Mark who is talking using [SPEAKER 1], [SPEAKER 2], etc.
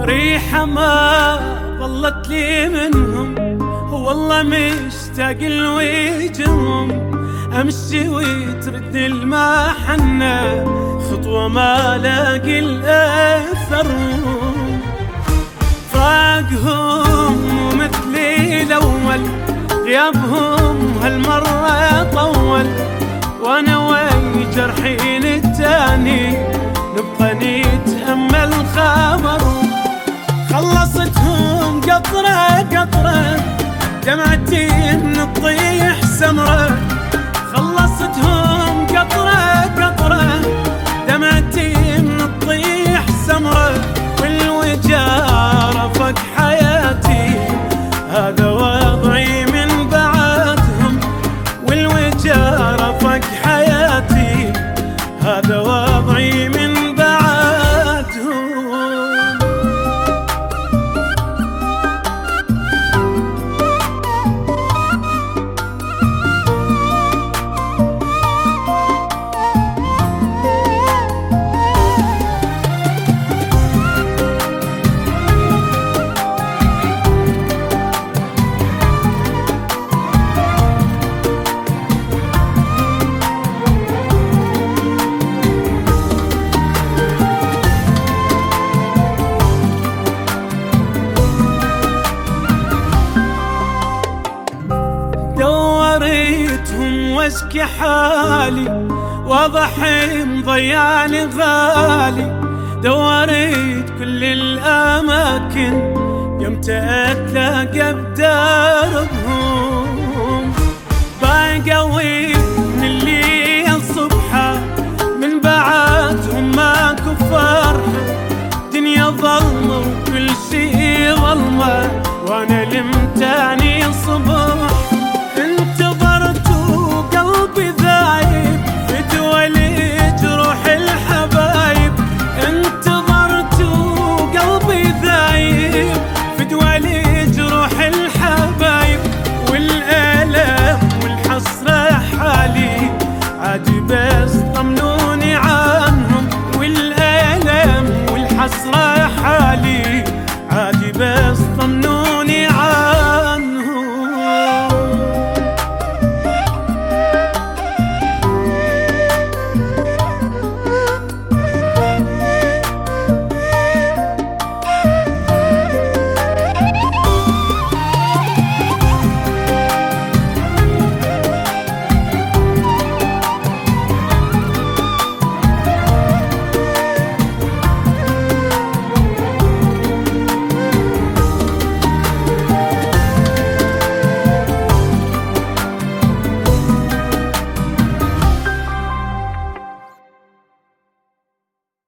[SPEAKER 1] الضيعة ما ظلت لي منهم. والله مشتاق لوجههم. أمشي وترد المحنة. خطوة ما لاقي الاثر فراقهم مثلي الأول غيابهم هالمرة واسكي حالي واضحي مضيعني غالي. دوريت كل الأماكن يمتى اتلاقى بدارهم. باقوي من اللي الصبحة من بعدهم ماكو فرحة. دنيا ظلمة وكل شي ظلمة وأنا لمتاني صبرها